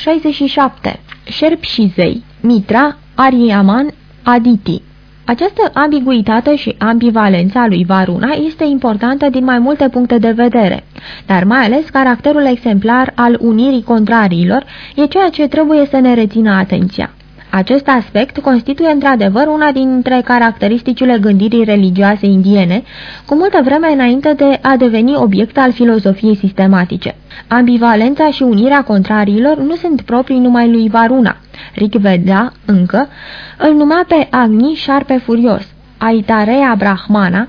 67. Șerpi și zei, Mitra, Ariaman, Aditi această ambiguitate și ambivalența lui Varuna este importantă din mai multe puncte de vedere, dar mai ales caracterul exemplar al unirii contrariilor e ceea ce trebuie să ne rețină atenția. Acest aspect constituie într-adevăr una dintre caracteristicile gândirii religioase indiene, cu multă vreme înainte de a deveni obiect al filozofiei sistematice. Ambivalența și unirea contrariilor nu sunt proprii numai lui Varuna. Rigveda, încă, îl numea pe Agni șarpe furios. Aitarea Brahmana,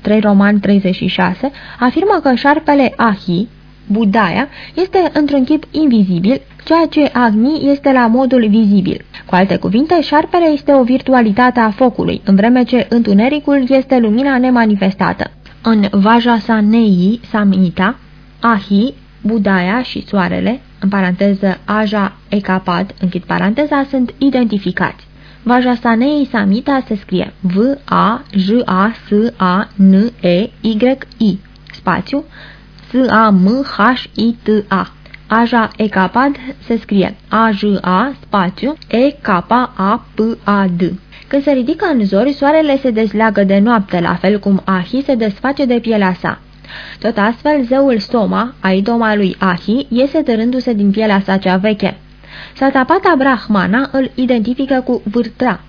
3 Roman 36, afirmă că șarpele Ahi, Budaia, este într-un chip invizibil, ceea ce Agni este la modul vizibil. Cu alte cuvinte, șarpele este o virtualitate a focului, în vreme ce întunericul este lumina nemanifestată. În Vajrasanei Samhita, Ahi, Budaia și Soarele, în paranteză Aja Ekapad, închid paranteza, sunt identificați. Vajasanei Samita se scrie V-A-J-A-S-A-N-E-Y-I, spațiu, S-A-M-H-I-T-A. Aja Ekapad se scrie A-J-A, spațiu, E-K-A-P-A-D. Când se ridică în zori, soarele se dezleagă de noapte, la fel cum Ahi se desface de pielea sa. Tot astfel, zeul Soma, aidoma lui Ahi, iese târându-se din pielea sa cea veche. Satapata Brahmana îl identifică cu vârtra.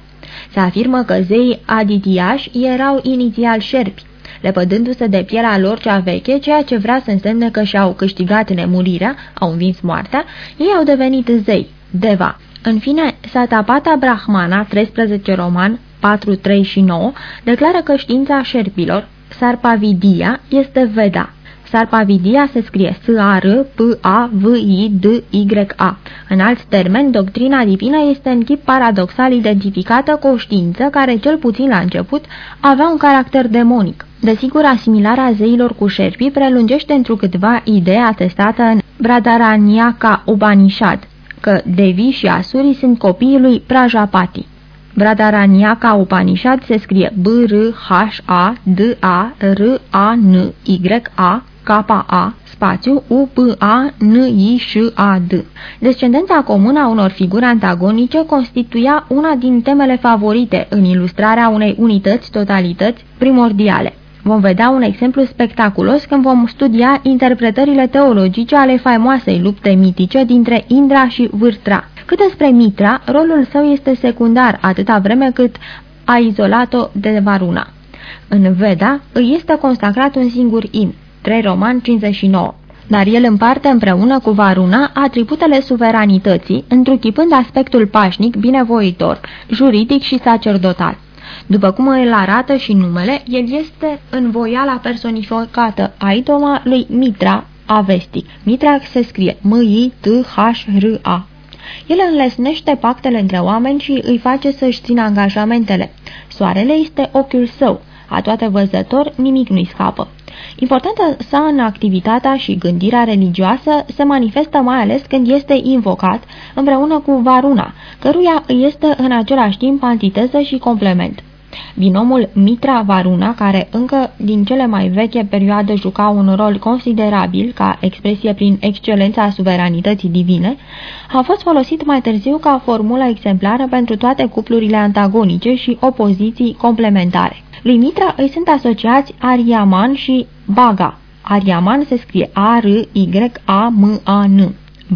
Se afirmă că zeii aditiași erau inițial șerpi, lepădându-se de pielea lor cea veche, ceea ce vrea să însemne că și-au câștigat nemurirea, au învins moartea, ei au devenit zei, Deva. În fine, Satapata Brahmana, 13 roman, 4, 3 și 9, declară că știința șerpilor, Sarpavidia, este Veda. Sarpavidia se scrie S-A-R-P-A-V-I-D-Y-A. În alți termeni, doctrina divină este în chip paradoxal identificată cu o știință care, cel puțin la început, avea un caracter demonic. Desigur, asimilarea zeilor cu șerpii prelungește întrucâtva ideea atestată în Bradaranyaka Upanishad, că Devi și Asuri sunt copiii lui Prajapati. Bradaranyaka Upanishad se scrie B-R-H-A-D-A-R-A-N-Y-A K-A, spațiu U-P-A-N-I-S-A-D. Descendența comună a unor figuri antagonice constituia una din temele favorite în ilustrarea unei unități totalități primordiale. Vom vedea un exemplu spectaculos când vom studia interpretările teologice ale faimoasei lupte mitice dintre Indra și Vârtra. Cât despre Mitra, rolul său este secundar atâta vreme cât a izolat-o de Varuna. În Veda îi este consacrat un singur in, 3 Roman 59 dar el împarte împreună cu Varuna atributele suveranității, întruchipând aspectul pașnic, binevoitor, juridic și sacerdotal. După cum îl arată și numele, el este în voiala personificată a idoma lui Mitra, avestic. Mitra se scrie M-I-T-H-R-A. El înlesnește pactele între oameni și îi face să-și țină angajamentele. Soarele este ochiul său. A toate văzător, nimic nu-i scapă. Importanța sa în activitatea și gândirea religioasă se manifestă mai ales când este invocat împreună cu Varuna, căruia îi este în același timp antiteză și complement. Binomul Mitra-Varuna, care încă din cele mai veche perioade juca un rol considerabil ca expresie prin excelența suveranității divine, a fost folosit mai târziu ca formulă exemplară pentru toate cuplurile antagonice și opoziții complementare. Lui Mitra îi sunt asociați Ariaman și Baga. Ariaman se scrie A-R-Y-A-M-A-N.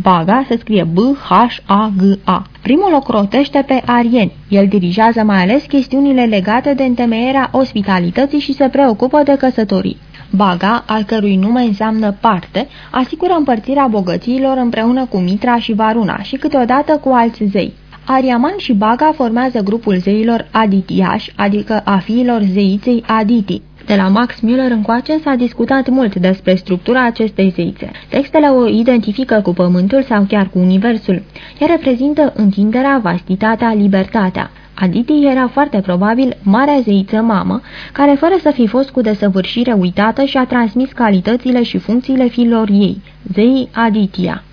Baga se scrie B-H-A-G-A. Primul o crotește pe arieni. El dirigează mai ales chestiunile legate de întemeierea ospitalității și se preocupă de căsătorii. Baga, al cărui nume înseamnă parte, asigură împărțirea bogățiilor împreună cu Mitra și Varuna și câteodată cu alți zei. Ariaman și Baga formează grupul zeilor aditiași, adică a fiilor zeiței Aditi. De la Max Müller încoace s-a discutat mult despre structura acestei zeițe. Textele o identifică cu pământul sau chiar cu universul. Ea reprezintă întinderea, vastitatea, libertatea. Aditi era foarte probabil marea zeiță mamă, care fără să fi fost cu desăvârșire uitată și-a transmis calitățile și funcțiile fiilor ei, zeii Aditia.